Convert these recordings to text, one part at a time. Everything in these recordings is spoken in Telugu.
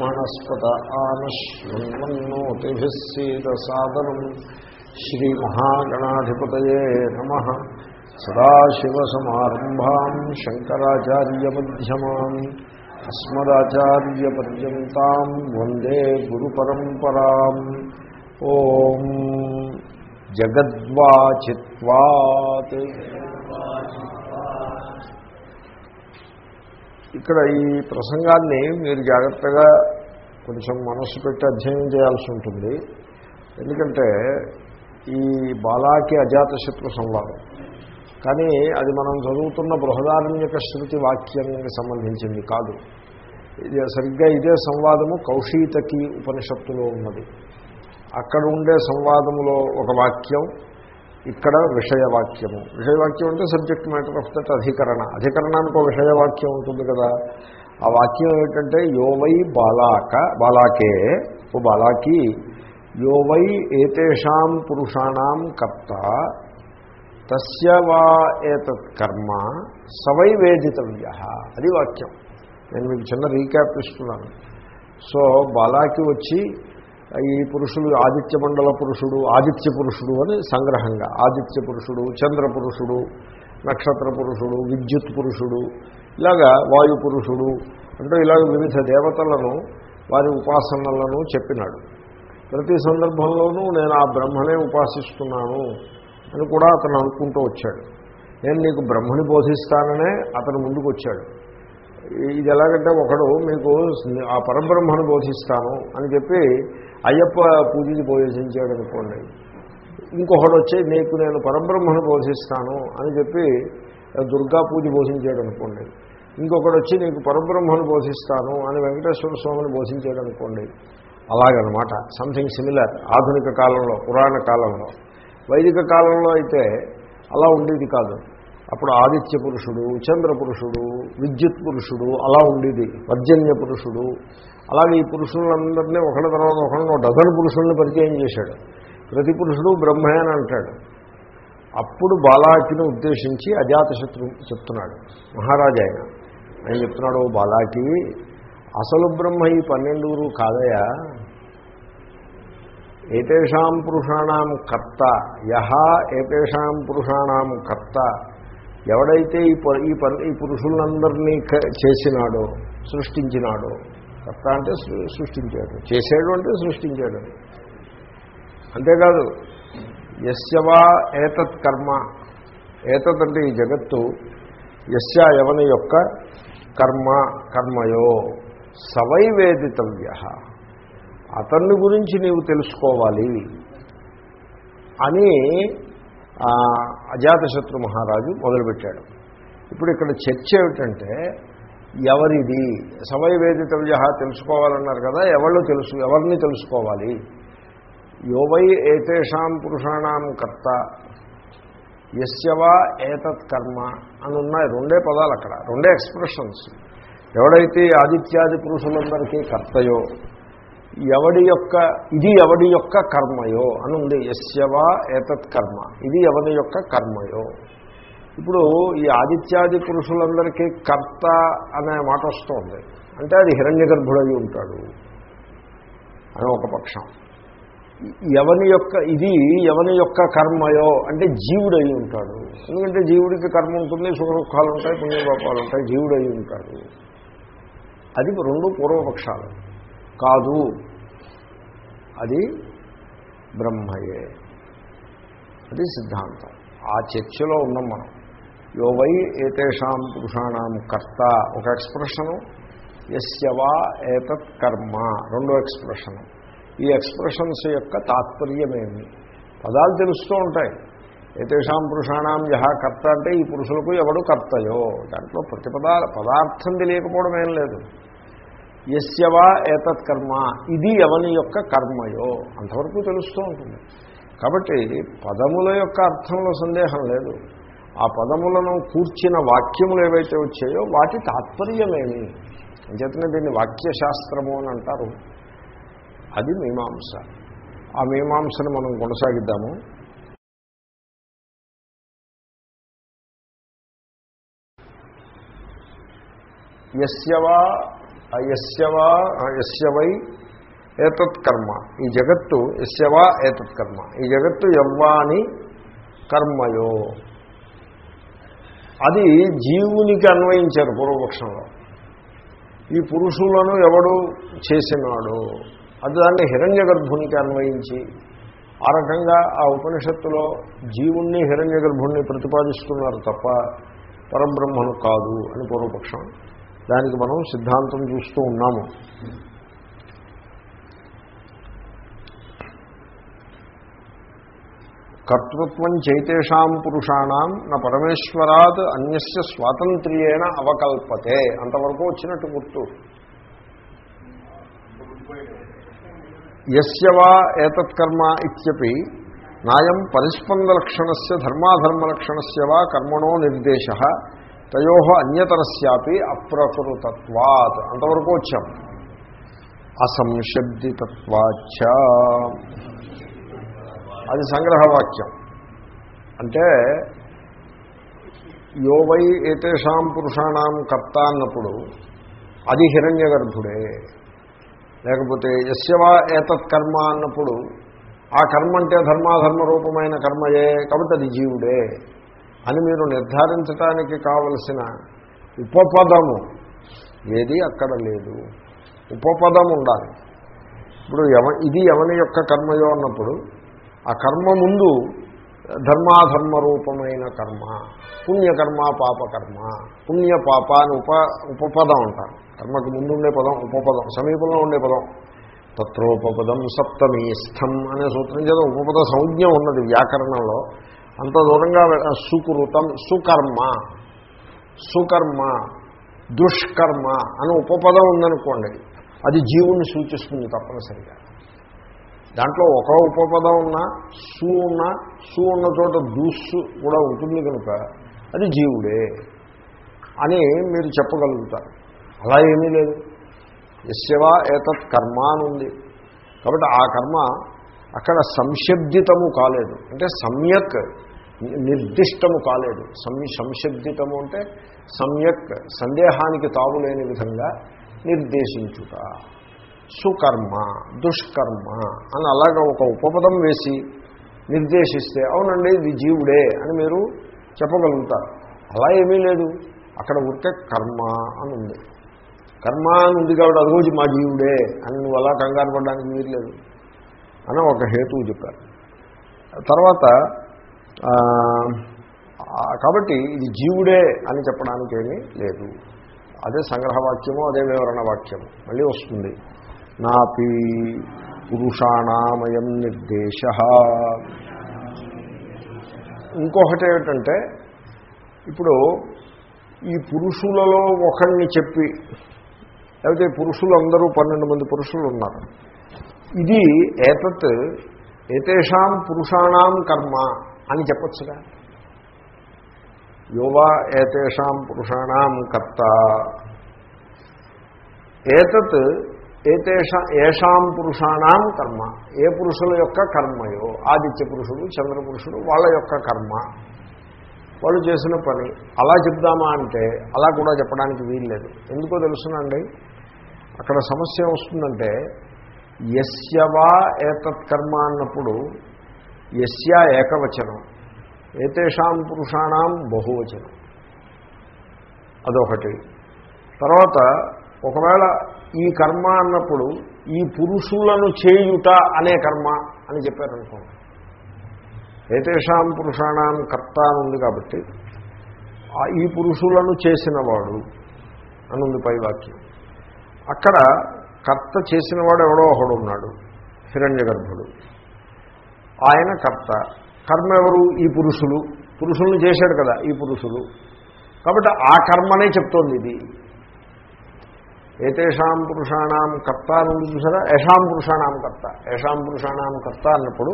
మనస్పత ఆనశ్వన్మన్నోతిభిः సీదసాదనం శ్రీమహాగణాధిపతయే నమ సదాశివసమారంభాం శంకరాచార్యమ్యమాన్ అస్మదాచార్యపర్యంతం వందే గురుపరంపరాం ఓం జగద్వాచిత్వాత్ ఇక్కడ ఈ ప్రసంగాన్ని మీరు జాగ్రత్తగా కొంచెం మనస్సు పెట్టి అధ్యయనం చేయాల్సి ఉంటుంది. ఎందుకంటే ఈ బాలాకి అజాతశత్రు సంవాదం. కానీ అది మనం చదువుతున్న బృహదారణ్యక శృతి వాక్యానికి సంబంధించింది కాదు. ఇది సరిగ్గా ఇదే సంవాదము కౌశీతకి ఉపనిషత్తులో ఉన్నది. అక్కడ ఉండే సంవాదములో ఒక వాక్యం ఇక్కడ విషయవాక్యము. విషయవాక్యం అంటే సబ్జెక్ట్ మ్యాటర్ ఆఫ్ దట్ అధికరణ. అధికరణానికి ఒక విషయవాక్యం ఉంటుంది కదా. ఆ వాక్యం ఏమిటంటే యోవై బాలాక బాలాకే ఓ బాలాకి యోవై ఏతేషాం పురుషాణం కర్త తస్య వా ఏతత్ కర్మ సవై వేదితవ్య. అది వాక్యం. నేను మీకు చిన్న రీక్యాప్ ఇస్తున్నాను. సో బాలాకి వచ్చి ఈ పురుషులు ఆదిత్య మండల పురుషుడు ఆదిత్య పురుషుడు అని సంగ్రహంగా. ఆదిత్య పురుషుడు చంద్ర పురుషుడు నక్షత్ర పురుషుడు విద్యుత్ పురుషుడు ఇలాగా వాయు పురుషుడు అంటే ఇలాగ వివిధ దేవతలను వారి ఉపాసనలను చెప్పినాడు. ప్రతి సందర్భంలోనూ నేను ఆ బ్రహ్మనే ఉపాసిస్తున్నాను అని కూడా అతను అనుకుంటూ వచ్చాడు. నేను నీకు బ్రహ్మని బోధిస్తాననే అతను ముందుకు వచ్చాడు ఇది ఎలాగంటే ఒకడు మీకు ఆ పరబ్రహ్మను బోధిస్తాను అని చెప్పి అయ్యప్ప పూజకి బోధించాడు అనుకోండి. ఇంకొకడు వచ్చి నీకు నేను పరబ్రహ్మను బోధిస్తాను అని చెప్పి దుర్గా పూజ బోధించాడు అనుకోండి. ఇంకొకడు వచ్చి నీకు పరబ్రహ్మను బోధిస్తాను అని వెంకటేశ్వర స్వామిని బోధించాడు అనుకోండి. అలాగనమాట. సంథింగ్ సిమిలర్ ఆధునిక కాలంలో పురాణ కాలంలో. వైదిక కాలంలో అయితే అలా ఉండేది కాదు. అప్పుడు ఆదిత్య పురుషుడు చంద్ర పురుషుడు విద్యుత్ పురుషుడు అలా ఉండేది. పర్జన్య పురుషుడు. అలాగే ఈ పురుషులందరినీ ఒకళ్ళ తర్వాత ఒకళ్ళు డజన్ పురుషుల్ని పరిచయం చేశాడు. ప్రతి పురుషుడు బ్రహ్మే అని అంటాడు. అప్పుడు బాలాకిని ఉద్దేశించి అజాతశత్రు చెప్తున్నాడు. మహారాజా ఆయన ఆయన చెప్తున్నాడు బాలాకి అసలు బ్రహ్మ ఈ పన్నెండుగురు కాదయా? ఏతేషాం పురుషాణం కర్త యహ ఏతేషాం పురుషాణం కర్త ఎవడైతే ఈ ఈ ఈ పురుషులందరినీ చేసినాడో సృష్టించినాడో కర్త అంటే సృష్టించాడు. చేసాడు అంటే సృష్టించాడు. అంతేకాదు యస్యవా ఏతత్ కర్మ. ఏతత్ అంటే ఈ జగత్తు యస్య యవని యొక్క కర్మ కర్మయో సవైవేదితవ్య అతన్ని గురించి నీవు తెలుసుకోవాలి అని అజాతశత్రు మహారాజు మొదలుపెట్టాడు. ఇప్పుడు ఇక్కడ చర్చ ఏమిటంటే ఎవరిది? సమయవేదిత వ్యహ తెలుసుకోవాలన్నారు కదా ఎవళ్ళు తెలుసు ఎవరిని తెలుసుకోవాలి? యోవై ఏతేషాం పురుషాణం కర్త ఎస్యవా ఏతత్ కర్మ అని ఉన్నాయి రెండే పదాలు అక్కడ రెండే ఎక్స్ప్రెషన్స్. ఎవడైతే ఆదిత్యాది పురుషులందరికీ కర్తయో ఎవడి యొక్క ఇది ఎవడి యొక్క కర్మయో అని ఉంది. యస్యవా ఏతత్ కర్మ. ఇది ఎవరి యొక్క కర్మయో. ఇప్పుడు ఈ ఆదిత్యాది పురుషులందరికీ కర్త అనే మాట వస్తుంది. అంటే అది హిరణ్య గర్భుడై ఉంటాడు అని ఒక పక్షం. ఎవని యొక్క ఇది ఎవని యొక్క కర్మయో అంటే జీవుడై ఉంటాడు. ఎందుకంటే జీవుడికి కర్మ ఉంటుంది సుఖ దుఃఖాలు ఉంటాయి పుణ్యపాపాలు ఉంటాయి జీవుడై ఉంటాడు. అది రెండు పూర్వపక్షాలు. కాదు. అది బ్రహ్మయే. అది సిద్ధాంతం. ఆ చర్చలో ఉన్నాం మనం. యోవై ఏతేషాం పురుషాణం కర్త ఒక ఎక్స్ప్రెషను యస్యవా ఏతత్ కర్మ రెండో ఎక్స్ప్రెషను. ఈ ఎక్స్ప్రెషన్స్ యొక్క తాత్పర్యమేమి? పదాలు తెలుస్తూ ఉంటాయి. ఏతేషాం పురుషాణం యహ కర్త అంటే ఈ పురుషులకు ఎవడు కర్తయో? దాంట్లో ప్రతిపదా పదార్థం తెలియకపోవడం ఏం లేదు. ఎస్యవా ఏతత్ కర్మ. ఇది ఎవని యొక్క కర్మయో. అంతవరకు తెలుస్తూ ఉంటుంది. కాబట్టి పదముల యొక్క అర్థంలో సందేహం లేదు. ఆ పదములను కూర్చిన వాక్యములు ఏవైతే వచ్చాయో వాటి తాత్పర్యమేమి? అంచేతనే దీన్ని వాక్యశాస్త్రము అని అంటారు. అది మీమాంస. ఆ మీమాంసను మనం కొనసాగిద్దాము. ఎస్యవా ఆ ఎస్యవై ఆ ఏతత్ కర్మ. ఈ జగత్తు ఎస్యవా ఏతత్ కర్మ. ఈ జగత్తు ఎవ్వాని కర్మయో. అది జీవునికి అన్వయించారు పూర్వపక్షంలో. ఈ పురుషులను ఎవడు చేసినాడు అది దాన్ని హిరణ్య గర్భునికి అన్వయించి ఆ రకంగా ఆ ఉపనిషత్తులో జీవుణ్ణి హిరణ్య గర్భుణ్ణి ప్రతిపాదిస్తున్నారు తప్ప పరబ్రహ్మను కాదు అని పూర్వపక్షం దానికి మనం సిద్ధాంతం చూస్తూ ఉన్నాము. కర్తృత్వం చైతేషాం పురుషాణం నా పరమేశ్వరాత్ అన్యస్య స్వాతంత్ర్యేణ అవకల్పతే. అంతవరకు వచ్చినట్టు గుర్తు. యస్యవా ఏతత్కర్మ ఇత్యపి నాయం పరిస్పందలక్షణస్య ధర్మాధర్మలక్షణస్య వా కర్మణో నిర్దేశ. తయో అన్యతరస్యాపి అప్రకృతత్వాత్. అంతవరకు వచ్చాం. అసంశబ్దితత్వాచ అది సంగ్రహవాక్యం. అంటే యోవై ఏతేషాం పురుషాణం కర్త అన్నప్పుడు అది హిరణ్య గర్భుడే లేకపోతే యస్యవా ఏతత్ కర్మ అన్నప్పుడు ఆ కర్మ అంటే ధర్మాధర్మ రూపమైన కర్మయే కాబట్టి అది జీవుడే. అని మీరు నిర్ధారించడానికి కావలసిన ఉపపదము ఏది అక్కడ లేదు. ఉపపదం ఉండాలి. ఇప్పుడు ఎవ ఇది ఎవని యొక్క కర్మయో అన్నప్పుడు ఆ కర్మ ముందు ధర్మాధర్మ రూపమైన కర్మ పుణ్యకర్మ పాపకర్మ పుణ్య పాప అని ఉప ఉపపదం అంటారు. కర్మకు ముందు ఉండే పదం ఉపపదం సమీపంలో ఉండే పదం. తత్రోపపదం సప్తమీస్థం అనే సూత్రం చేత ఉపపద సంజ్ఞ ఉన్నది వ్యాకరణంలో. అంత దూరంగా సుకృతం సుకర్మ సుకర్మ దుష్కర్మ అని ఉపపదం ఉందనుకోండి అది జీవుని సూచిస్తుంది తప్పనిసరిగా. దాంట్లో ఒక ఉపపదం ఉన్నా సు ఉన్న సు ఉన్న చోట దుస్సు కూడా ఉంటుంది కనుక అది జీవుడే అని మీరు చెప్పగలుగుతారు. అలా ఏమీ లేదు. ఎస్యవా ఏతత్ కర్మ అని ఉంది. కాబట్టి ఆ కర్మ అక్కడ సంశబ్దితము కాలేదు. అంటే సమ్యక్ నిర్దిష్టము కాలేదు. సం సంశబ్దితము అంటే సమ్యక్ సందేహానికి తావులేని విధంగా నిర్దేశించుట. సుకర్మ దుష్కర్మ అని అలాగా ఒక ఉపపదం వేసి నిర్దేశిస్తే అవునండి ఇది జీవుడే అని మీరు చెప్పగలుగుతారు. అలా ఏమీ లేదు. అక్కడ ఉంటే కర్మ అని ఉంది. కర్మ అని ఉంది కాబట్టి అది రోజు మా జీవుడే అని నువ్వు అలా కంగారు పడడానికి వీల్లేదు. అని ఒక హేతువు చెప్పారు. తర్వాత కాబట్టి ఇది జీవుడే అని చెప్పడానికి ఏమీ లేదు. అదే సంగ్రహవాక్యము అదే వివరణ వాక్యము మళ్ళీ వస్తుంది. నాపి పురుషాణామయం నిర్దేశ. ఇంకొకటి ఏమిటంటే ఇప్పుడు ఈ పురుషులలో ఒకరిని చెప్పి లేకపోతే పురుషులు పురుషులందరూ పన్నెండు మంది పురుషులు ఉన్నారు ఇది ఏతత్ ఏతేషాం పురుషాణం కర్మ అని చెప్పచ్చుగా. యోవా ఏతేషాం పురుషాణం కర్త. ఏతత్ ఏతేషా ఏషాం పురుషాణం కర్మ. ఏ పురుషుల యొక్క కర్మయో ఆదిత్య పురుషుడు చంద్ర పురుషుడు వాళ్ళ యొక్క కర్మ. వాళ్ళు చేసిన పని అలా చెప్దామా అంటే అలా కూడా చెప్పడానికి వీల్లేదు. ఎందుకో తెలుసునండి అక్కడ సమస్య వస్తుందంటే యస్యవా ఏతత్కర్మ అన్నప్పుడు యస్య ఏకవచనం. ఏతేషాం పురుషాణం బహువచనం. అదొకటి. తర్వాత ఒకవేళ ఈ కర్మ అన్నప్పుడు ఈ పురుషులను చేయుట అనే కర్మ అని చెప్పారనుకోండి ఏతేషాం పురుషాణం కర్త అని ఉంది కాబట్టి ఈ పురుషులను చేసినవాడు అనుంది ఉంది పై వాక్యం అక్కడ కర్త చేసినవాడు ఎవడో ఒకడు ఉన్నాడు. హిరణ్య గర్భుడు ఆయన కర్త. కర్మ ఎవరు? ఈ పురుషులు. పురుషుల్ని చేశాడు కదా ఈ పురుషులు. కాబట్టి ఆ కర్మనే చెప్తోంది ఇది. ఏతేషాం పురుషాణం కర్త అని చూసారా? యషాం పురుషాణం కర్త. యషాం పురుషాణం కర్త అన్నప్పుడు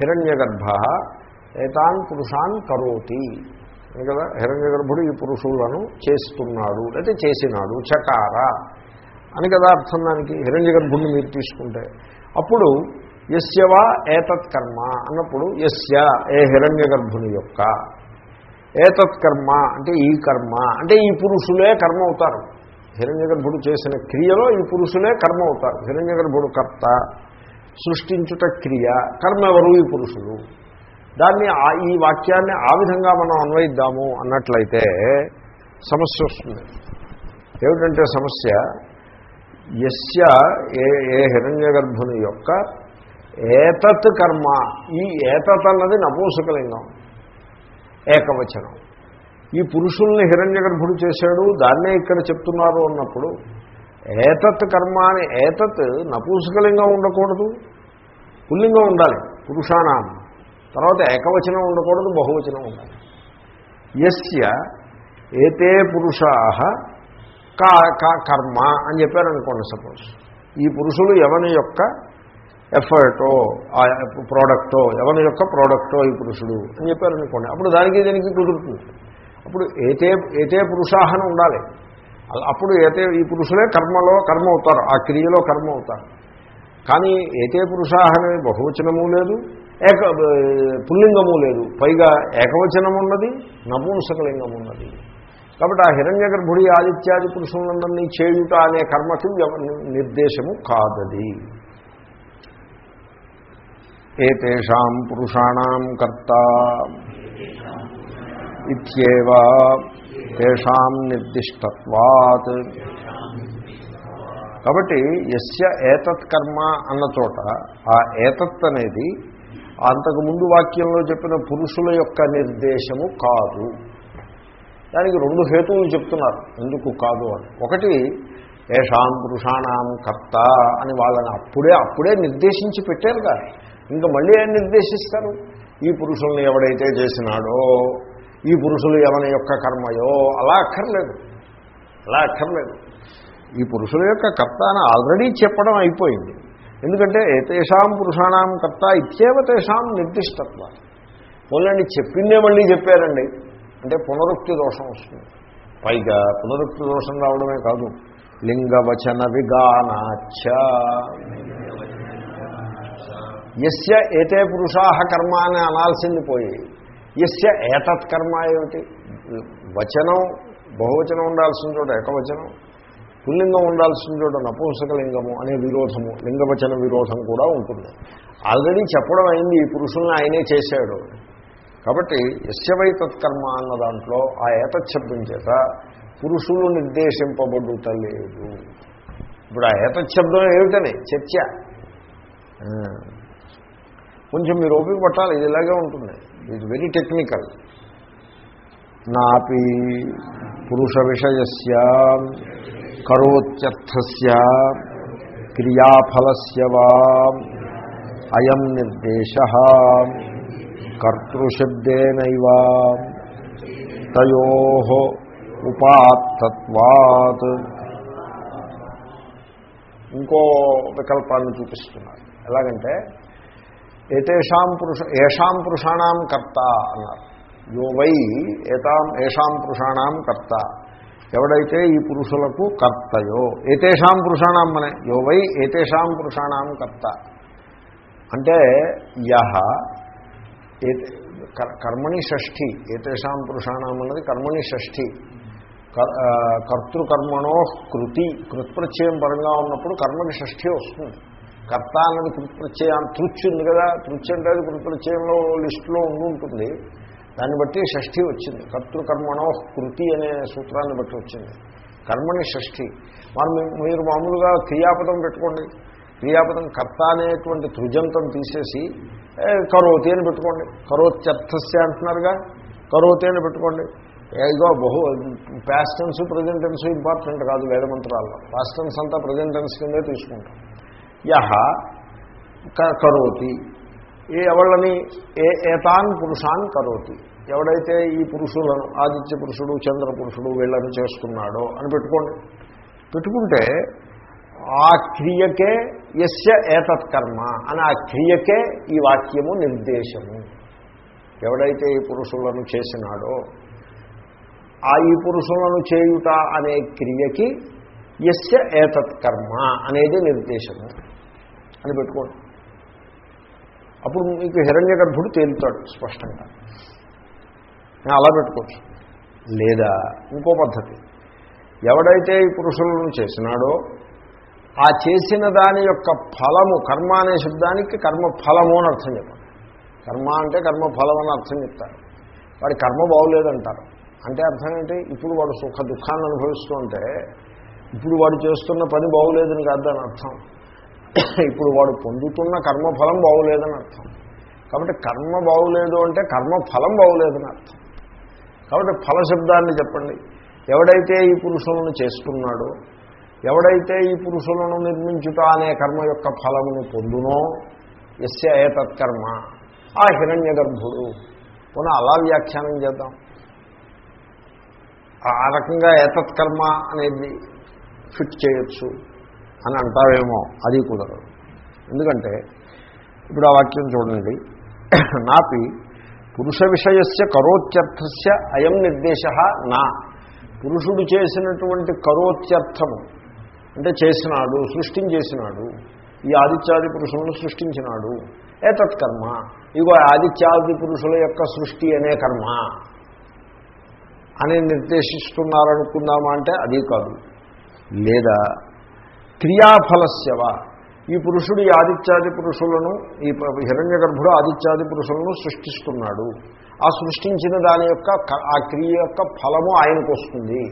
హిరణ్య గర్భ ఏతాన్ పురుషాన్ కరోతి. కదా? హిరణ్య గర్భుడు ఈ పురుషులను చేస్తున్నాడు. లేకపోతే చేసినాడు. చకార. అని కదా అర్థం దానికి. హిరణ్య గర్భుడిని మీరు తీసుకుంటే. అప్పుడు ఎస్యవా ఏతత్ కర్మ అన్నప్పుడు యస్య ఏ హిరణ్య గర్భుని యొక్క. ఏతత్ కర్మ అంటే ఈ కర్మ. అంటే ఈ పురుషులే కర్మ అవుతారు. హిరణ్య గర్భుడు చేసిన క్రియలో ఈ పురుషులే కర్మ అవుతారు. హిరణ్య గర్భుడు కర్త సృష్టించుట క్రియ. కర్మ ఎవరు ఈ పురుషులు? దాన్ని ఆ- ఈ వాక్యాన్ని ఆ విధంగా మనం అన్వయిద్దాము అన్నట్లయితే సమస్య వస్తుంది. ఏమిటంటే సమస్య? ఎస్య ఏ ఏ హిరణ్య గర్భుని యొక్క ఏతత్ కర్మ. ఈ ఏతత్ అన్నది నపూసకలింగం ఏకవచనం. ఈ పురుషుల్ని హిరణ్య గర్భుడు చేశాడు దాన్నే ఇక్కడ చెప్తున్నారు అన్నప్పుడు ఏతత్ కర్మ అని ఏతత్ నపూసకలింగం ఉండకూడదు పుల్లింగం ఉండాలి పురుషానాం. తర్వాత ఏకవచనం ఉండకూడదు బహువచనం ఉండాలి. యస్య ఏతే పురుషా కర్మ అని చెప్పారనుకోండి సపోజ్. ఈ పురుషులు ఎవని యొక్క ఎఫర్టో ఆ ప్రోడక్టో ఎవరి యొక్క ప్రోడక్టో ఈ పురుషుడు అని చెప్పారనుకోండి అప్పుడు దానికి దీనికి కుదురుతుంది? అప్పుడు ఏతే ఏతే పురుషాహన ఉండాలి. అప్పుడు ఏతే ఈ పురుషులే కర్మలో కర్మ అవుతారు ఆ క్రియలో కర్మ అవుతారు. కానీ ఏతే పురుషాహని బహువచనము లేదు ఏక పుల్లింగము లేదు. పైగా ఏకవచనం ఉన్నది నపూంసకలింగం ఉన్నది కాబట్టి ఆ హిరణ్య గర్భుడి ఆదిత్యాది పురుషులందరినీ చేయుట అనే కర్మకి నిర్దేశము కాదది. ఏతేషాం పురుషాణం కర్త ఇత్యేవ తేషాం నిర్దిష్టత్వాత్. కాబట్టి యస్య ఏతత్ కర్మ అన్న చోట ఆ ఏతత్ అనేది అంతకు ముందు వాక్యంలో చెప్పిన పురుషుల యొక్క నిర్దేశము కాదు. దానికి రెండు హేతువులు చెప్తున్నారు. ఎందుకు కాదు అని. ఒకటి ఏషాం పురుషాణం కర్త అని వాళ్ళని అప్పుడే అప్పుడే నిర్దేశించి పెట్టారు కదా. ఇంకా మళ్ళీ ఏం నిర్దేశిస్తారు? ఈ పురుషుల్ని ఎవడైతే చేసినాడో ఈ పురుషులు ఎవరి యొక్క కర్మయో అలా అక్కర్లేదు. అలా అక్కర్లేదు. ఈ పురుషుల యొక్క కర్త అని ఆల్రెడీ చెప్పడం అయిపోయింది. ఎందుకంటే ఏతేషాం పురుషాణం కర్త ఇచ్చేవ తేషాం నిర్దిష్టత్వ పోలండి చెప్పిందే మళ్ళీ చెప్పారండి. అంటే పునరుక్తి దోషం వస్తుంది. పైగా పునరుక్తి దోషం రావడమే కాదు. లింగవచన విగానాచ యస్య ఏతే పురుషాహ కర్మ అని అనాల్సింది పోయి యస్య ఏతత్ కర్మ ఏమిటి? వచనం బహువచనం ఉండాల్సిన చోట ఏకవచనం పుల్లింగం ఉండాల్సిన చోట నపుంసకలింగము అనే విరోధము లింగవచన విరోధం కూడా ఉంటుంది. ఆల్రెడీ చెప్పడం అయింది ఈ పురుషుల్ని ఆయనే చేశాడు. కాబట్టి యస్యవై తత్కర్మ అన్న దాంట్లో ఆ ఏతశబ్దం చేత పురుషులు నిర్దేశింపబడుతలేదు ఇప్పుడు ఆ ఏతశబ్దం ఏమిటని? చర్చ. కొంచెం మీరు ఓపిక పట్టాలి ఇది ఇలాగే ఉంటుంది. ఇది వెరీ టెక్నికల్ నాపి పురుష విషయస్య కరోత్యర్థస్య క్రియాఫలస్య వా అయం నిర్దేశ. కర్తృశబ్దేనైవ తయో ఉపాత్తత్వాత్. ఇంకో వికల్పాన్ని చూపిస్తున్నారు. ఎలాగంటే ఏతేషాం పురుష ఏషాం పురుషాణం కర్త అన్నారు. యో వై ఏతాం ఏషాం పురుషాణం కర్త. ఎవడైతే ఈ పురుషులకు కర్తయో ఏతేషాం పురుషాణం అనే యో వై ఏతేషాం పురుషాణం కర్త. అంటే యహ ఏ కర్- కర్మణి షష్ఠి ఏతేషాం పురుషాణం అన్నది కర్మణి షష్ఠి. కర్- కర్తృకర్మణో కృతి కృత్ప్రత్యయం పరంగా ఉన్నప్పుడు కర్మని షష్ఠి వస్తుంది. కర్త అన్నది కృత్ప్రత్యయం తృచ్చి ఉంది కదా తృచ్చి అంటే అది కృత్ప్రత్యయంలో లిస్టులో ఉంటుంది. దాన్ని బట్టి షష్ఠి వచ్చింది. కర్తృకర్మణో కృతి అనే సూత్రాన్ని బట్టి వచ్చింది. కర్మని షష్ఠి. మనం మీరు మామూలుగా క్రియాపదం పెట్టుకోండి. క్రియాపదం కర్త అనేటువంటి తృజంతం తీసేసి కరోతి అని పెట్టుకోండి. కరోత్యర్థస్య అంటున్నారుగా. కరోతి అని పెట్టుకోండి. ఏదో బహు ప్యాస్టెన్స్ ప్రజెంటెన్స్ ఇంపార్టెంట్ కాదు వేదమంత్రాల్లో ప్యాస్టెన్స్ అంతా ప్రజెంటెన్స్ కిందే తీసుకుంటాం. యహ కరోతి. ఏ ఎవళ్ళని ఏ ఏతాన్ పురుషాన్ కరోతి. ఎవడైతే ఈ పురుషులను ఆదిత్య పురుషుడు చంద్ర పురుషుడు వీళ్ళని చేసుకున్నాడో అని పెట్టుకోండి. పెట్టుకుంటే ఆ క్రియకే యస్య ఏతత్ కర్మ అని ఆ క్రియకే ఈ వాక్యము నిర్దేశము. ఎవడైతే ఈ పురుషులను చేసినాడో ఆ ఈ పురుషులను చేయుట అనే క్రియకి యస్య ఏతత్ కర్మ అనేది నిర్దేశము అని పెట్టుకోండి. అప్పుడు మీకు హిరణ్య గర్భుడు తేలుతాడు స్పష్టంగా. నేను అలా పెట్టుకోవచ్చు. లేదా ఇంకో పద్ధతి. ఎవడైతే ఈ పురుషులను చేసినాడో ఆ చేసిన దాని యొక్క ఫలము కర్మ అనే శబ్దానికి కర్మ ఫలము అని అర్థం చెప్పండి కర్మ అంటే కర్మ ఫలం అని అర్థం చెప్తారు. వాడి కర్మ బాగులేదంటారు. అంటే అర్థం ఏంటి? ఇప్పుడు వాడు సుఖ దుఃఖాన్ని అనుభవిస్తుంటే ఇప్పుడు వాడు చేస్తున్న పని బాగులేదని కాదని అర్థం. ఇప్పుడు వాడు పొందుతున్న కర్మఫలం బాగులేదని అర్థం. కాబట్టి కర్మ బాగులేదు అంటే కర్మ ఫలం బాగులేదని అర్థం. కాబట్టి ఫలశబ్దాన్ని చెప్పండి. ఎవడైతే ఈ పురుషులను చేసుకున్నాడో ఎవడైతే ఈ పురుషులను నిర్మించుట అనే కర్మ యొక్క ఫలమును పొందునో ఎస్య ఏతత్కర్మ ఆ హిరణ్య గర్భుడు. పునః అలా వ్యాఖ్యానం చేద్దాం. ఆ రకంగా ఏతత్కర్మ అనేది ఫిట్ చేయొచ్చు అని అంటావేమో అది కుదరదు. ఎందుకంటే ఇప్పుడు ఆ వాక్యం చూడండి. నాపి పురుష విషయస్య కరోత్యర్థస్య అయం నిర్దేశ నా. పురుషుడు చేసినటువంటి కరోత్యర్థము అంటే చేసినాడు సృష్టించేసినాడు ఈ ఆదిత్యాది పురుషులను సృష్టించినాడు. ఏతత్ కర్మ ఇగో ఆదిత్యాది పురుషుల యొక్క సృష్టి అనే కర్మ అని నిర్దేశిస్తున్నారనుకుందామా అంటే అది కాదు. లేదా క్రియాఫలస్యవ ఈ పురుషుడు ఈ ఆదిత్యాది పురుషులను ఈ హిరణ్య గర్భుడు ఆదిత్యాది పురుషులను సృష్టిస్తున్నాడు. ఆ సృష్టించిన దాని యొక్క ఆ క్రియ యొక్క ఫలము ఆయనకు వస్తుంది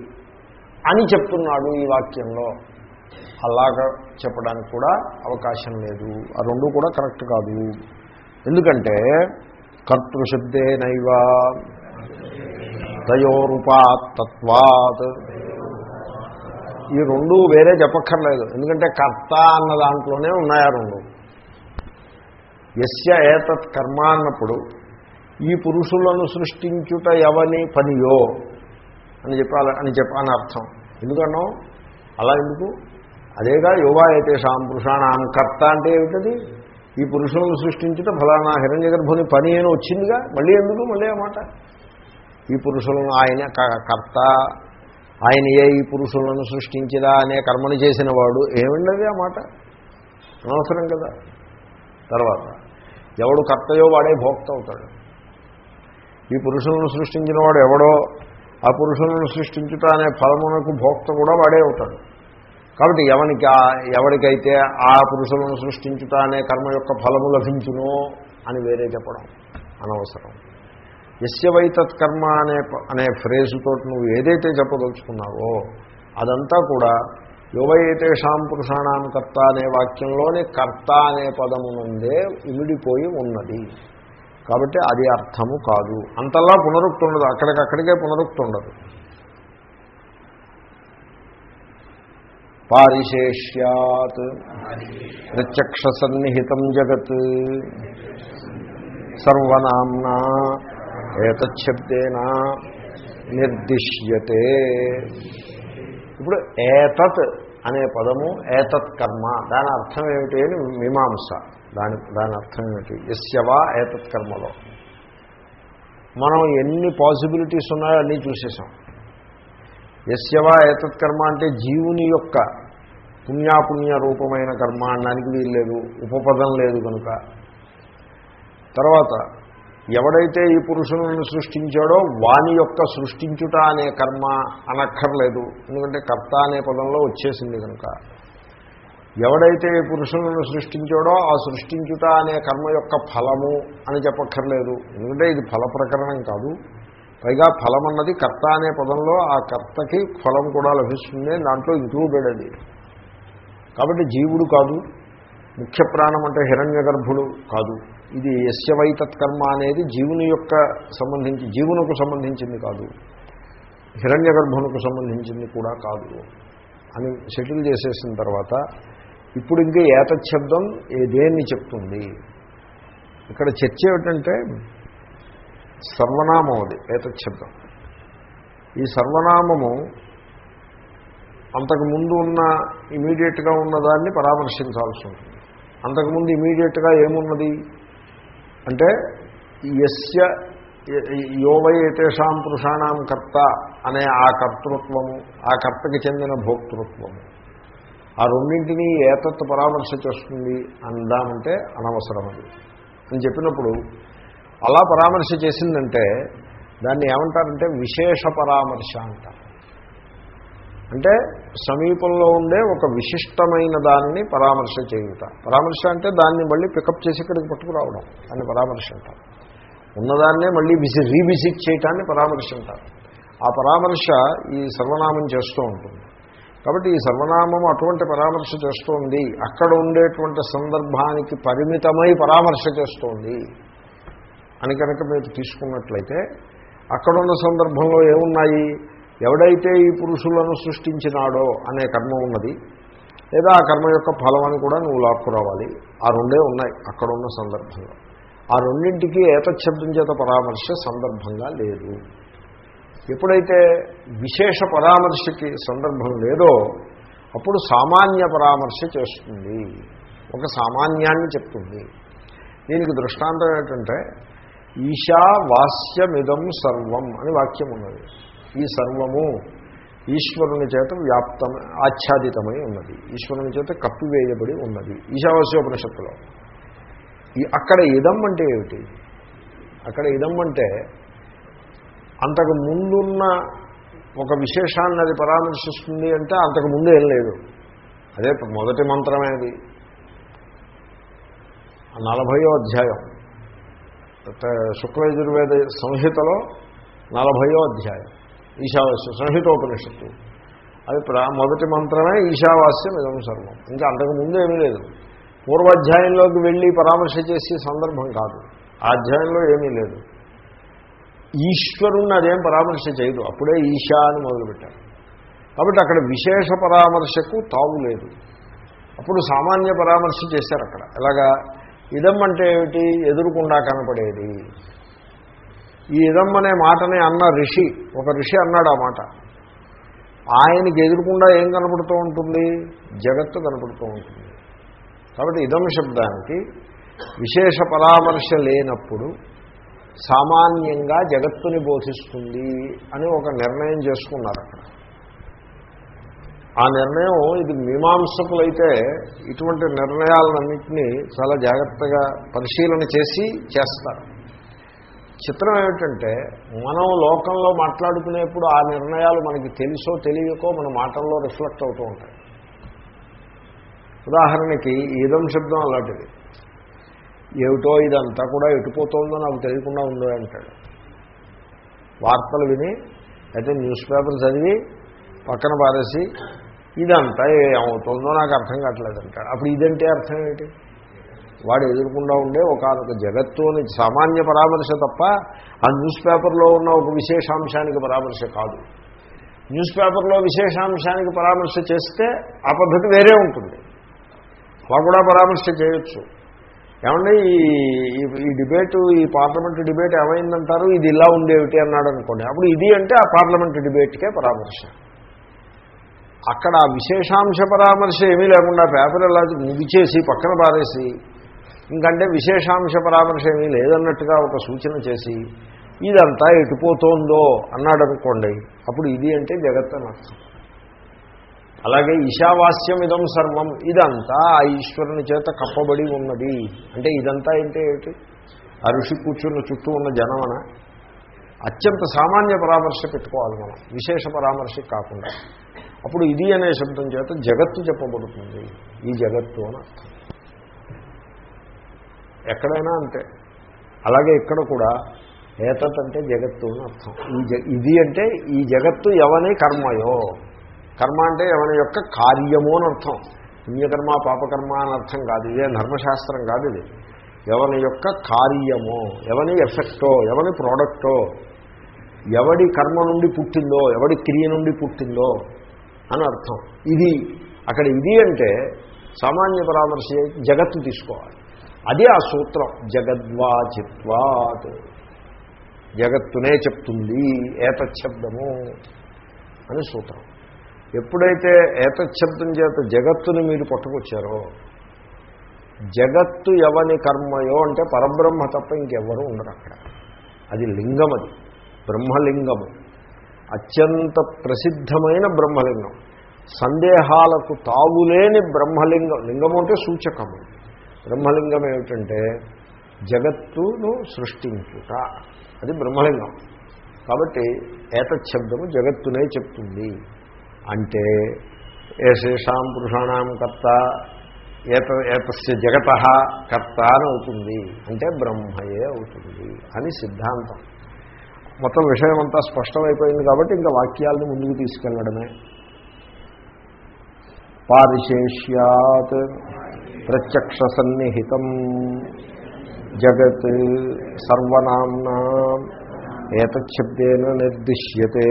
అని చెప్తున్నాడు ఈ వాక్యంలో. అలాగా చెప్పడానికి కూడా అవకాశం లేదు. ఆ రెండు కూడా కరెక్ట్ కాదు. ఎందుకంటే కర్తృశబ్దే నైవ తయోరుపాతత్వాత్ ఈ రెండు వేరే చెప్పక్కర్లేదు. ఎందుకంటే కర్త అన్న దాంట్లోనే ఉన్నాయి ఆ రెండు. ఎస్య ఏతత్ కర్మ అన్నప్పుడు ఈ పురుషులను సృష్టించుట ఎవని పనియో అని చెప్పాలి అని చెప్పని అర్థం. ఎందుకన్నా అలా ఎందుకు? అదేగా యోగా అయితే సాం పురుషాణం కర్త అంటే ఏమిటది? ఈ పురుషులను సృష్టించిన ఫలానా హిరణ్య గర్భుని పని అని వచ్చిందిగా మళ్ళీ ఎందుకు? మళ్ళీ అన్నమాట ఈ పురుషులను ఆయన క- కర్త ఆయన ఏ ఈ పురుషులను సృష్టించిదా అనే కర్మని చేసిన వాడు ఏమిండదు ఆ మాట? అనవసరం కదా. తర్వాత ఎవడు కర్తయో వాడే భోక్త అవుతాడు ఈ పురుషులను సృష్టించిన వాడు ఎవడో ఆ పురుషులను సృష్టించుట అనే ఫలమునకు భోక్త కూడా వాడే అవుతాడు. కాబట్టి ఎవనికి ఎవరికైతే ఆ పురుషులను సృష్టించుట అనే కర్మ యొక్క ఫలము లభించునో అని వేరే చెప్పడం అనవసరం. ఎస్య వైతత్ కర్మ అనే అనే ఫ్రేజుతో నువ్వు ఏదైతే చెప్పదలుచుకున్నావో అదంతా కూడా యువైతే షాం పురుషాణం కర్త అనే వాక్యంలోని కర్త అనే పదము నుండే ఇమిడిపోయి ఉన్నది. కాబట్టి అది అర్థము కాదు. అంతలా పునరుక్తి ఉండదు. అక్కడికక్కడికే పునరుక్తి ఉండదు. పారిశేష్యాత్. ప్రత్యక్ష సన్నిహితం జగత్. సర్వనామ్నా ఏతశబ్దేన నిర్దిశ్యతే. ఇప్పుడు ఏతత్ అనే పదము ఏతత్ కర్మ. దాని అర్థం ఏమిటి అని మీమాంస. దాని దాని అర్థం ఏమిటి? ఎస్యవా ఏతత్ కర్మలో. మనం ఎన్ని పాసిబిలిటీస్ ఉన్నాయో అన్నీ చూసేసాం. ఎస్యవా ఏతత్ కర్మ అంటే జీవుని యొక్క పుణ్యాపుణ్య రూపమైన కర్మ అనడానికి వీలు లేదు ఉపపదం లేదు కనుక. తర్వాత ఎవడైతే ఈ పురుషులను సృష్టించాడో వాని యొక్క సృష్టించుట అనే కర్మ అనక్కర్లేదు. ఎందుకంటే కర్త అనే పదంలో వచ్చేసింది కనుక. ఎవడైతే ఈ పురుషులను సృష్టించాడో ఆ సృష్టించుట అనే కర్మ యొక్క ఫలము అని చెప్పక్కర్లేదు. ఎందుకంటే ఇది ఫల ప్రకరణం కాదు. పైగా ఫలం అన్నది కర్త అనే పదంలో ఆ కర్తకి ఫలం కూడా లభిస్తుంది దాంట్లో ఇంక్లూడెడ్ అది. కాబట్టి జీవుడు కాదు ముఖ్య ప్రాణం అంటే హిరణ్య గర్భుడు కాదు. ఇది యస్య తత్కర్మ కర్మ అనేది జీవుని యొక్క సంబంధించి జీవునకు సంబంధించింది కాదు. హిరణ్య గర్భునకు సంబంధించింది కూడా కాదు అని సెటిల్ చేసేసిన తర్వాత ఇప్పుడు ఇంకా ఏతశబ్దం దేన్ని చెప్తుంది? ఇక్కడ చర్చ ఏమిటంటే సర్వనామం అది ఏతశబ్దం ఈ సర్వనామము అంతకుముందు ఉన్న ఇమీడియట్గా ఉన్నదాన్ని పరామర్శించాల్సి ఉంటుంది. అంతకుముందు ఇమీడియట్గా ఏమున్నది? అంటే యస్య యోవై ఏతేషాం పురుషాణం కర్త అనే ఆ కర్తృత్వము ఆ కర్తకి చెందిన భోక్తృత్వము. ఆ రెండింటినీ ఏతత్వ పరామర్శ చేస్తుంది అందామంటే అనవసరం అది అని చెప్పినప్పుడు అలా పరామర్శ చేసిందంటే దాన్ని ఏమంటారంటే విశేష పరామర్శ అంటారు. అంటే సమీపంలో ఉండే ఒక విశిష్టమైన దానిని పరామర్శ చేయుట. పరామర్శ అంటే దాన్ని మళ్ళీ పికప్ చేసి ఇక్కడికి పట్టుకురావడం. దాన్ని పరామర్శ అంటారు. ఉన్నదాన్నే మళ్ళీ విసి రీవిజిట్ చేయటాన్ని పరామర్శ అంటారు. ఆ పరామర్శ ఈ సర్వనామం చేస్తూ ఉంటుంది. కాబట్టి ఈ సర్వనామం అటువంటి పరామర్శ చేస్తోంది. అక్కడ ఉండేటువంటి సందర్భానికి పరిమితమై పరామర్శ చేస్తోంది. అని కనుక మీరు తీసుకున్నట్లయితే అక్కడున్న సందర్భంలో ఏమున్నాయి? ఎవడైతే ఈ పురుషులను సృష్టించినాడో అనే కర్మ ఉన్నది. లేదా ఆ కర్మ యొక్క ఫలం అని కూడా నువ్వు లాక్కురావాలి. ఆ రెండే ఉన్నాయి అక్కడ ఉన్న సందర్భంలో. ఆ రెండింటికి ఏతశబ్దం చేత పరామర్శ సందర్భంగా లేదు. ఎప్పుడైతే విశేష పరామర్శకి సందర్భం లేదో అప్పుడు సామాన్య పరామర్శ చేస్తుంది. ఒక సామాన్యాన్ని చెప్తుంది. దీనికి దృష్టాంతం ఏంటంటే ఈశా వాస్యమిదం సర్వం అని వాక్యం ఉన్నది. ఈ సర్వము ఈశ్వరుని చేత వ్యాప్తం ఆచ్ఛాదితమై ఉన్నది. ఈశ్వరుని చేత కప్పివేయబడి ఉన్నది. ఈశావాస్యోపనిషత్తులో. ఈ అక్కడ ఇదం అంటే ఏమిటి? అక్కడ ఇదం అంటే అంతకు ముందున్న ఒక విశేషాన్ని అది పరామర్శిస్తుంది అంటే అంతకు ముందు ఏం లేదు. అదే మొదటి మంత్రమే అది. నలభయో అధ్యాయం. శుక్లయజుర్వేద సంహితలో నలభయో అధ్యాయం ఈశావాస్యం సంహితోపనిషత్తు. అది ప్రా మొదటి మంత్రమే ఈశావాస్యం ఇదం సర్వం. ఇంకా అంతకు ముందు ఏమీ లేదు. పూర్వాధ్యాయంలోకి వెళ్ళి పరామర్శ చేసే సందర్భం కాదు. ఆ అధ్యాయంలో ఏమీ లేదు. ఈశ్వరుణ్ణి అదేం పరామర్శ చేయదు. అప్పుడే ఈశా అని మొదలుపెట్టారు. కాబట్టి అక్కడ విశేష పరామర్శకు తావు లేదు. అప్పుడు సామాన్య పరామర్శ చేశారు అక్కడ. ఎలాగా? ఇదం అంటే ఏమిటి? ఎదురుకుండా కనపడేది. ఈ ఇదం అనే మాటని అన్న ఋషి ఒక ఋషి అన్నాడు ఆ మాట. ఆయనకి ఎదురుకుండా ఏం కనపడుతూ ఉంటుంది? జగత్తు కనపడుతూ ఉంటుంది. కాబట్టి ఇదం శబ్దానికి విశేష పరామర్శ లేనప్పుడు సామాన్యంగా జగత్తుని బోధిస్తుంది అని ఒక నిర్ణయం చేసుకున్నారు అక్కడ. ఆ నిర్ణయం ఇది మీమాంసకులైతే ఇటువంటి నిర్ణయాలన్నింటినీ చాలా జాగ్రత్తగా పరిశీలన చేసి చేస్తారు. చిత్రం ఏమిటంటే మనం లోకంలో మాట్లాడుకునేప్పుడు ఆ నిర్ణయాలు మనకి తెలుసో తెలియకో మన మాటల్లో రిఫ్లెక్ట్ అవుతూ ఉంటాయి. ఉదాహరణకి ఈదం శబ్దం అలాంటిది. ఏమిటో ఇదంతా కూడా ఎటుపోతుందో నాకు తెలియకుండా ఉందో అంటాడు. వార్తలు విని అయితే న్యూస్ పేపర్ చదివి పక్కన పారేసి ఇదంతా ఏమవుతుందో నాకు అర్థం కావట్లేదు అంటాడు. అప్పుడు ఇదంటే అర్థం ఏంటి? వాడు ఎదుర్కొండా ఉండే ఒకనొక జగత్తు అని సామాన్య పరామర్శ తప్ప ఆ న్యూస్ పేపర్లో ఉన్న ఒక విశేషాంశానికి పరామర్శ కాదు. న్యూస్ పేపర్లో విశేషాంశానికి పరామర్శ చేస్తే ఆ పద్ధతి వేరే ఉంటుంది. అలా కూడా పరామర్శ చేయొచ్చు. ఏమంటే ఈ ఈ డిబేటు ఈ పార్లమెంటు డిబేట్ ఏమైందంటారు? ఇది ఇలా ఉండేవిటి అన్నాడు అనుకోండి. అప్పుడు ఇది అంటే ఆ పార్లమెంటు డిబేట్కే పరామర్శ. అక్కడ ఆ విశేషాంశ పరామర్శ ఏమీ లేకుండా పేపర్ ఎలా ముగిచేసి పక్కన పారేసి ఇంకంటే విశేషాంశ పరామర్శ ఏమీ లేదన్నట్టుగా ఒక సూచన చేసి ఇదంతా ఎటుపోతోందో అన్నాడు అనుకోండి అప్పుడు ఇది అంటే జగత్ అని అర్థం. అలాగే ఈశావాస్యం ఇదం సర్వం ఇదంతా ఆ ఈశ్వరుని చేత కప్పబడి ఉన్నది. అంటే ఇదంతా ఏంటి ఏమిటి? ఆ ఋషి కూర్చున్న చుట్టూ ఉన్న జనమన? అత్యంత సామాన్య పరామర్శ పెట్టుకోవాలి మనం విశేష పరామర్శ కాకుండా. అప్పుడు ఇది అనే శబ్దం చేత జగత్తు చెప్పబడుతుంది. ఈ జగత్తు అని అర్థం. ఎక్కడైనా అంతే అలాగే ఇక్కడ కూడా ఏతత్ అంటే జగత్తు అని అర్థం. ఈ జ ఇది అంటే ఈ జగత్తు ఎవని కర్మయో. కర్మ అంటే ఎవని యొక్క కార్యము అని అర్థం. పుణ్యకర్మ పాపకర్మ అని అర్థం కాదు. ఇదే ధర్మశాస్త్రం కాదు ఇది. ఎవని యొక్క కార్యమో. ఎవని ఎఫెక్టో ఎవని ప్రోడక్టో. ఎవడి కర్మ నుండి పుట్టిందో ఎవడి క్రియ నుండి పుట్టిందో అని అర్థం. ఇది అక్కడ ఇది అంటే సామాన్య పరామర్శ జగత్తు తీసుకోవాలి. అదే ఆ సూత్రం. జగద్వాచిత్వాత్. జగత్తునే చెప్తుంది. ఏతశబ్దము అని సూత్రం. ఎప్పుడైతే ఏతశబ్దం చేత జగత్తుని మీరు పట్టుకొచ్చారో జగత్తు ఎవని కర్మయో అంటే పరబ్రహ్మ తప్ప ఇంకెవరూ ఉండరు అక్కడ. అది లింగం అది బ్రహ్మలింగము. అత్యంత ప్రసిద్ధమైన బ్రహ్మలింగం. సందేహాలకు తావులేని బ్రహ్మలింగం. లింగం అంటే సూచకము. బ్రహ్మలింగం ఏమిటంటే జగత్తును సృష్టించుట. అది బ్రహ్మలింగం. కాబట్టి ఏతశబ్దము జగత్తునే చెప్తుంది. అంటే ఏషేషాం పురుషాణం కర్త ఏత ఏతస్య జగత కర్త అని అవుతుంది. అంటే బ్రహ్మయే అవుతుంది అని సిద్ధాంతం. మొత్తం విషయం అంతా స్పష్టమైపోయింది కాబట్టి ఇంకా వాక్యాలను ముందుకు తీసుకెళ్ళడమే. పారిశేష్యాత్ ప్రత్యక్ష సన్నిహితం జగత్ సర్వనామ్నా ఏతశబ్దేన నిర్దిశ్యతే.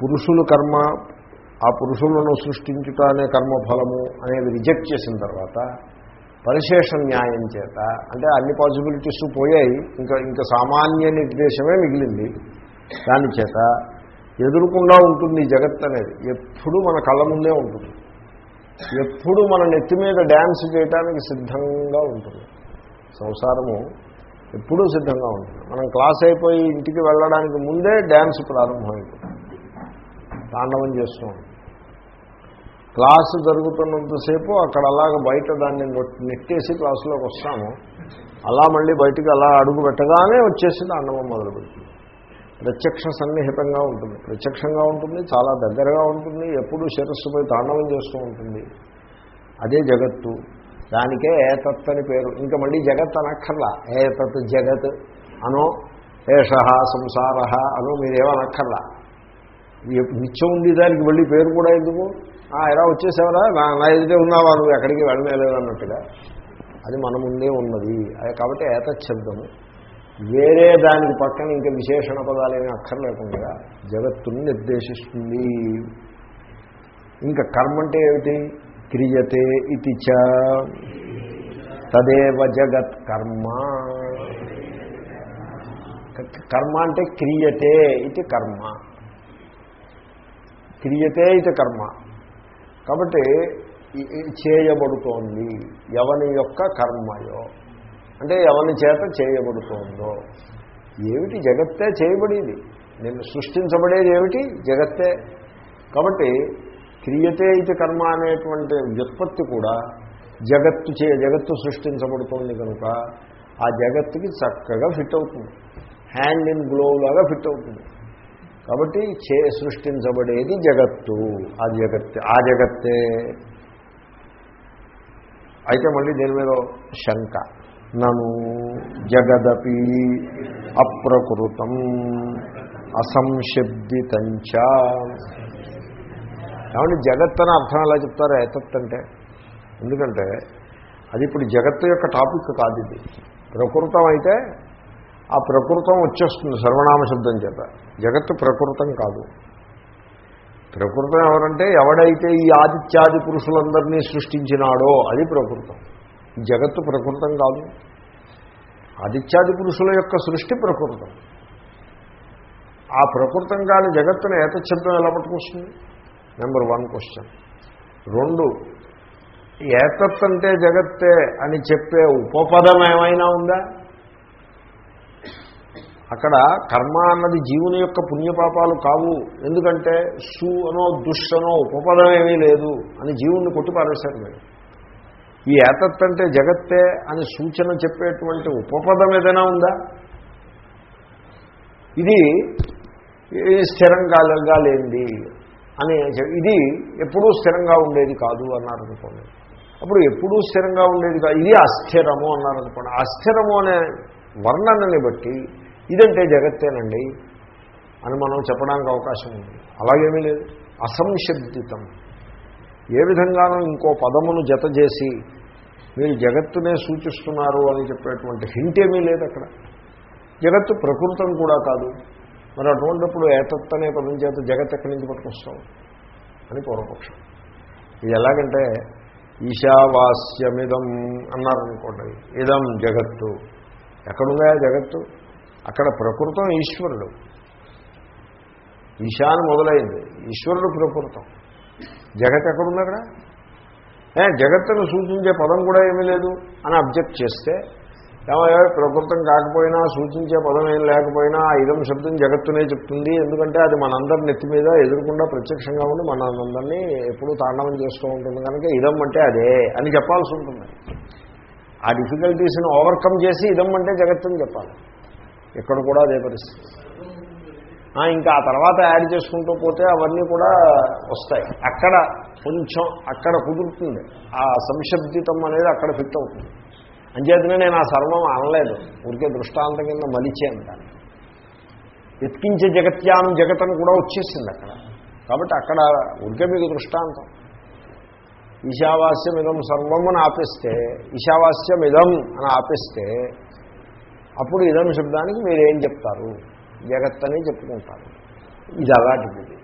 పురుషులు కర్మ ఆ పురుషులను సృష్టించుట అనే కర్మఫలము అనేది రిజెక్ట్ చేసిన తర్వాత పరిశేష న్యాయం చేత. అంటే అన్ని పాసిబిలిటీస్ పోయాయి. ఇంకా ఇంకా సామాన్య నిర్దేశమే మిగిలింది. దాని చేత ఎదురుకుండా ఉంటుంది ఈ జగత్ అనేది. ఎప్పుడూ మన కళ్ళ ముందే ఉంటుంది. ఎప్పుడు మన నెత్తి మీద డ్యాన్స్ చేయడానికి సిద్ధంగా ఉంటుంది. సంసారము ఎప్పుడూ సిద్ధంగా ఉంటుంది. మనం క్లాస్ అయిపోయి ఇంటికి వెళ్ళడానికి ముందే డ్యాన్స్ ప్రారంభమైపోతుంది. తాండవం చేస్తూ ఉంటాం. క్లాసు జరుగుతున్నంతసేపు అక్కడ అలాగ బయట దాన్ని నెట్టేసి క్లాసులోకి వస్తాము. అలా మళ్ళీ బయటికి అలా అడుగు పెట్టగానే వచ్చేసి తాండవం మొదలుపెడుతుంది ప్రత్యక్ష సన్నిహితంగా ఉంటుంది. ప్రత్యక్షంగా ఉంటుంది చాలా దగ్గరగా ఉంటుంది ఎప్పుడూ శిరస్సుపై తాండవం చేస్తూ ఉంటుంది. అదే జగత్తు. దానికే ఏతత్ అని పేరు. ఇంకా మళ్ళీ జగత్ అనక్కర్లా. ఏతత్ జగత్ అనో ఏష సంసార అనో మీరేమనక్కర్లా నిత్యం ఉంది దానికి మళ్ళీ పేరు కూడా ఎందుకు? ఎలా వచ్చేసావరా? నా నా ఎదుటే ఉన్నావా నువ్వు? ఎక్కడికి వెళ్ళలేదు అన్నట్టుగా అది మన ముందే ఉన్నది. అది కాబట్టి ఏతశబ్దము వేరే దానికి పక్కన ఇంకా విశేషణ పదాలేమి అక్కర్లేకుండా జగత్తుని నిర్దేశిస్తుంది. ఇంకా కర్మ అంటే ఏమిటి? క్రియతే ఇది చ. తదేవ జగత్ కర్మ. కర్మ అంటే క్రియతే ఇది కర్మ. క్రియతే ఇది కర్మ. కాబట్టి చేయబడుతోంది ఎవని యొక్క కర్మయో. అంటే ఎవని చేత చేయబడుతోందో. ఏమిటి జగత్తే చేయబడేది? నేను సృష్టించబడేది ఏమిటి? జగత్తే. కాబట్టి క్రియతే ఇది కర్మ అనేటువంటి వ్యుత్పత్తి కూడా జగత్తు చే జగత్తు సృష్టించబడుతోంది కనుక ఆ జగత్తుకి చక్కగా ఫిట్ అవుతుంది. హ్యాండ్ ఇన్ గ్లోవ్ లాగా ఫిట్ అవుతుంది. కాబట్టి చే సృష్టించబడేది జగత్తు ఆ జగత్తే ఆ జగత్తే. అయితే మళ్ళీ దేని మీద? శంక. నను జగదపి అప్రకృతం అసంశబ్దితంచ. ఏమంటే జగత్ అని అర్థం ఎలా చెప్తారు? ఏతత్ అంటే? ఎందుకంటే అది ఇప్పుడు జగత్తు యొక్క టాపిక్ కాదు ఇది. ప్రకృతం అయితే ఆ ప్రకృతం వచ్చేస్తుంది సర్వనామ శబ్దం చేత. జగత్తు ప్రకృతం కాదు. ప్రకృతం ఎవరంటే ఎవడైతే ఈ ఆదిత్యాది పురుషులందరినీ సృష్టించినాడో అది ప్రకృతం. జగత్తు ప్రకృతం కాదు. ఆదిత్యాది పురుషుల యొక్క సృష్టి ప్రకృతం. ఆ ప్రకృతం కాని జగత్తును ఏతశబ్దం ఎలా పట్టుకొస్తుంది? నెంబర్ వన్ క్వశ్చన్ రెండు ఏతత్ అంటే జగత్తే అని చెప్పే ఉపపదం ఏమైనా ఉందా? అక్కడ కర్మ అన్నది జీవుని యొక్క పుణ్యపాపాలు కావు. ఎందుకంటే సు అనో దుష్టనో ఉపపదం ఏమీ లేదు అని జీవుణ్ణి కొట్టిపారేశారు మీరు ఈ ఏతత్ అంటే జగత్తే అని సూచన చెప్పేటువంటి ఉపపదం ఏదైనా ఉందా? ఇది స్థిరంగా లేనిది అని ఇది ఎప్పుడూ స్థిరంగా ఉండేది కాదు అన్నారు అనుకోండి. అప్పుడు ఎప్పుడూ స్థిరంగా ఉండేది కాదు ఇది అస్థిరము అన్నారు అనుకోండి. అస్థిరము అనే వర్ణనని బట్టి ఇదంటే జగత్తేనండి అని మనం చెప్పడానికి అవకాశం ఉంది. అలాగేమీ లేదు. అసంశబ్దితం ఏ విధంగానూ ఇంకో పదమును జత చేసి మీరు జగత్తునే సూచిస్తున్నారు అని చెప్పేటువంటి హింట్ ఏమీ లేదు అక్కడ. జగత్తు ప్రకృతం కూడా కాదు. మరి అటువంటిప్పుడు ఏతత్ అనే పదం చేత జగత్ ఎక్కడి నుంచి పట్టుకొస్తాం అని పూర్వపక్షం. ఇది ఎలాగంటే ఈశావాస్యమిదం అన్నారనుకోండి. ఇదం జగత్తు. ఎక్కడుందా జగత్తు? అక్కడ ప్రకృతం ఈశ్వరుడు. ఈశాన్ మొదలైంది. ఈశ్వరుడు ప్రకృతం. జగత్ ఎక్కడుంది అక్కడ జగత్తును సూచించే పదం కూడా ఏమీ లేదు అని అబ్జెక్ట్ చేస్తే ఏమయ్యా ప్రకృతం కాకపోయినా సూచించే పదం ఏం లేకపోయినా ఇదం శబ్దం జగత్తునే చెప్తుంది. ఎందుకంటే అది మనందరి నెత్తి మీద ఎదురకుండా ప్రత్యక్షంగా ఉండి మనందరినీ ఎప్పుడూ తాండవం చేస్తూ ఉంటుంది. కనుక ఇదం అంటే అదే అని చెప్పాల్సి ఉంటుంది. ఆ డిఫికల్టీస్ని ఓవర్కమ్ చేసి ఇదం అంటే జగత్తని చెప్పాలి. ఇక్కడ కూడా అదే పరిస్థితి. ఇంకా ఆ తర్వాత యాడ్ చేసుకుంటూ పోతే అవన్నీ కూడా వస్తాయి. అక్కడ కొంచెం అక్కడ కుదురుతుంది. ఆ సంశబ్దితం అనేది అక్కడ ఫిట్ అవుతుంది. అంచేతనే నేను ఆ సర్వం అనలేదు. ఊరికే దృష్టాంతం కింద మలిచాను దాన్ని ఎత్కించే జగత్యాం జగత్ కూడా వచ్చేసింది అక్కడ. కాబట్టి అక్కడ ఊరికే మీకు దృష్టాంతం. ఈశావాస్యం ఇదం సర్వం అని ఆపేస్తే ఈశావాస్యం ఇదం అని ఆపేస్తే అప్పుడు ఇదం శబ్దానికి మీరేం చెప్తారు? జగత్ అని చెప్పుకుంటారు. ఇది అలాంటిది.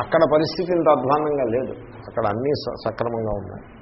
అక్కడ పరిస్థితి ఇంత అధ్వానంగా లేదు. అక్కడ అన్నీ స- సక్రమంగా ఉన్నాయి.